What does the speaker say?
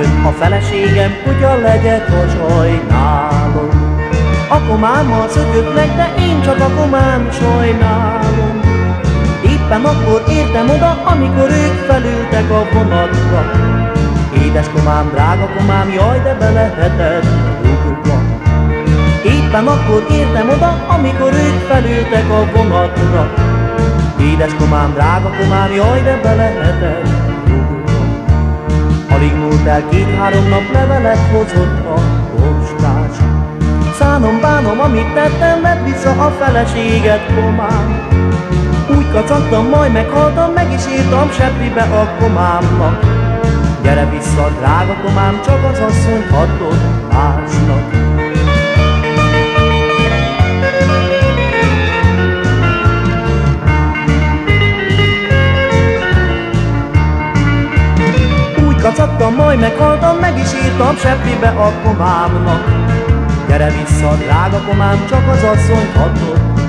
esküdt a feleségem, hogyan legyek sajnálom. A komámmal szökött de én csak a komám sajnálom. Éppen akkor értem oda, amikor ők felültek a vonatra. Édes komám, drága komám, jaj, de belehetett rúgva. Éppen akkor értem oda, amikor ők felültek a vonatra. Édes komám, drága komám, jaj, de belehetett. Alig múlt el két-három nap levelet hozott a postás. Szánom, bánom, amit tettem, vedd vissza a feleséget, komám. Úgy kacagtam, majd meghaltam, meg is írtam seppibe a komámnak. Gyere vissza, drága komám, csak az asszony adott másnak. Kacagtam, majd meghaltam, meg is írtam seppibe a komámnak. Gyere vissza, drága komám, csak az asszony adott más.